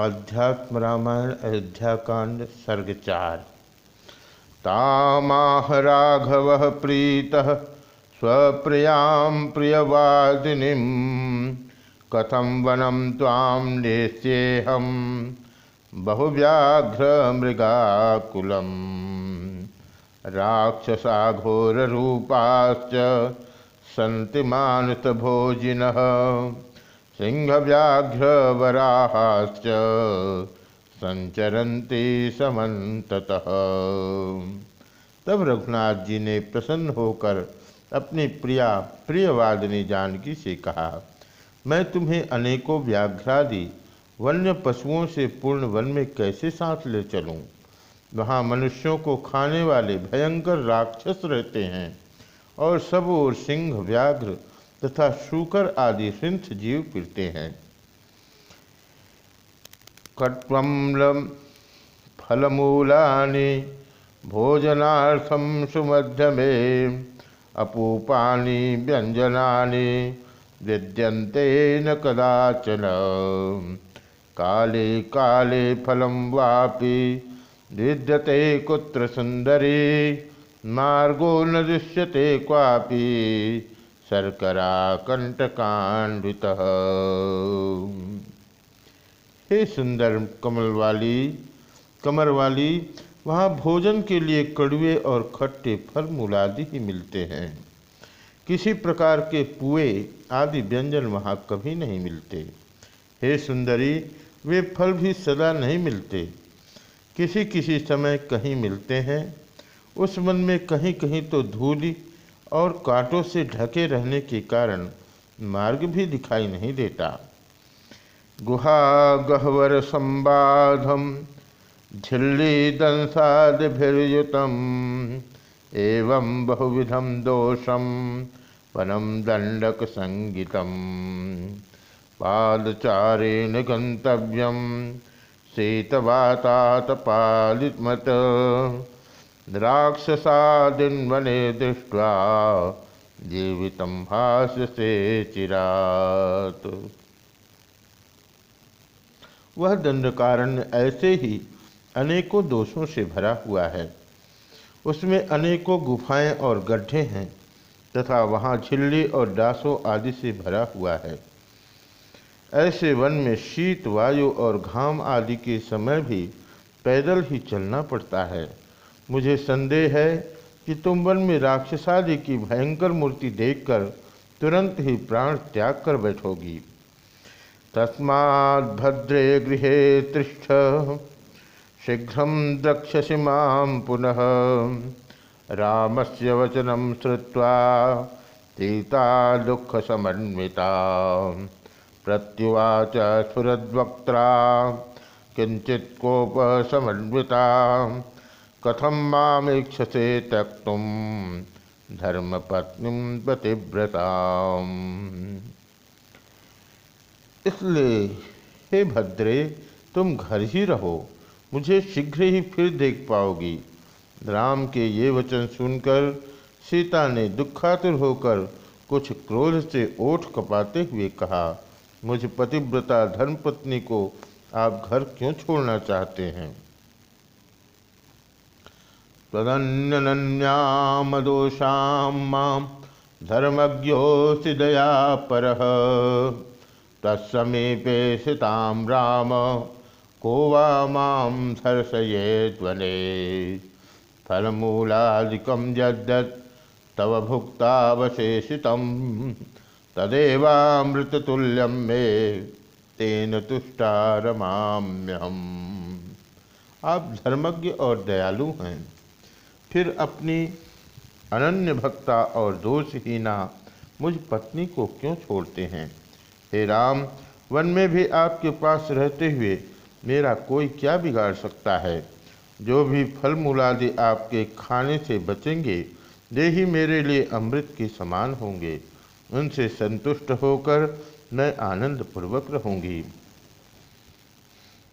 अध्यात्म रामायण अयोध्या कांड सर्ग चार राघव प्रीत, स्वप्रियाँ प्रियवादिनी कथम वनम ताम नेस्येहम बहुव्याघ्र मृगाकुलम राक्षसाघोर रूपाश्च सन्ति मानसभोजिनः सिंहव्याघ्रवराहाश्च संचरन्ति समन्ततः तब रघुनाथ जी ने प्रसन्न होकर अपनी प्रिया, प्रियवादिनी जानकी से कहा, मैं तुम्हें अनेकों व्याघ्रादि वन्य पशुओं से पूर्ण वन में कैसे साथ ले चलूँ? वहाँ मनुष्यों को खाने वाले भयंकर राक्षस रहते हैं और सब ओर सिंह व्याघ्र तथा शूकर आदि सिंथ जीव फिरते हैं। कट्वम्लम फलमूलानि भोजनार्थम सुमध्यमे अपूपानि व्यंजनानि विद्यन्ते न कदाचन। काले काले फलम वापि विद्यते कुत्र सुंदरी मार्गो न दृश्यते क्वापि। शर्करा कंटकान्वित हे सुंदर कमल वाली कमर वाली वहाँ भोजन के लिए कड़ुए और खट्टे फल मूलादि ही मिलते हैं। किसी प्रकार के पुए आदि व्यंजन वहाँ कभी नहीं मिलते। हे सुंदरी, वे फल भी सदा नहीं मिलते। किसी किसी समय कहीं मिलते हैं। उस मन में कहीं कहीं तो धूली और कांटों से ढके रहने के कारण मार्ग भी दिखाई नहीं देता। गुहा गहवर संबाधम, झिल्ली दंसादिभिर्युतम एवं बहुविधम दोषम, वनम दंडक संगीतम। पादचारेण गंतव्यम शीतवातातपालिमत द्राक्षसादिन्वने दृष्ट्वा जीवित से चिरात। वह दंडकारण्य ऐसे ही अनेकों दोषों से भरा हुआ है। उसमें अनेकों गुफाएँ और गड्ढे हैं तथा वहाँ झिल्ली और डासों आदि से भरा हुआ है। ऐसे वन में शीत, वायु और घाम आदि के समय भी पैदल ही चलना पड़ता है। मुझे संदेह है कि तुम वन में राक्षसादि की भयंकर मूर्ति देखकर तुरंत ही प्राण त्याग कर बैठोगी। तस्मात् भद्रे गृह तिष्ठ। शीघ्र द्रक्षसि माँ पुनः। रामस्य वचनं श्रुत्वा सीता दुख समन्विता प्रत्युवाच स्फुरद्वक्त्रा किंचित कोप समन्विता कथम मामीक्षसे त्यक्त धर्मपत्नी पतिव्रता इसलिए, हे भद्रे, तुम घर ही रहो, मुझे शीघ्र ही फिर देख पाओगी। राम के ये वचन सुनकर सीता ने दुखातुर होकर कुछ क्रोध से ओठ कपाते हुए कहा, मुझ पतिव्रता धर्मपत्नी को आप घर क्यों छोड़ना चाहते हैं? तदन्यनन्यामदोषां माँ धर्मज्ञोऽसि दया परः। तत्समीपे सितां राम, को वा माँ धर्षयेद्वने फलमूलादिकं यद्यत् तव भुक्तावशेषितं, तदेवामृततुल्यं मे तेन तुष्टा आप धर्मज्ञ और दयालु हैं। फिर अपनी अनन्य भक्ता और दोषहीना मुझ पत्नी को क्यों छोड़ते हैं? हे राम, वन में भी आपके पास रहते हुए मेरा कोई क्या बिगाड़ सकता है? जो भी फल मूलादि आपके खाने से बचेंगे, वे ही मेरे लिए अमृत के समान होंगे। उनसे संतुष्ट होकर मैं आनंद पूर्वक रहूँगी।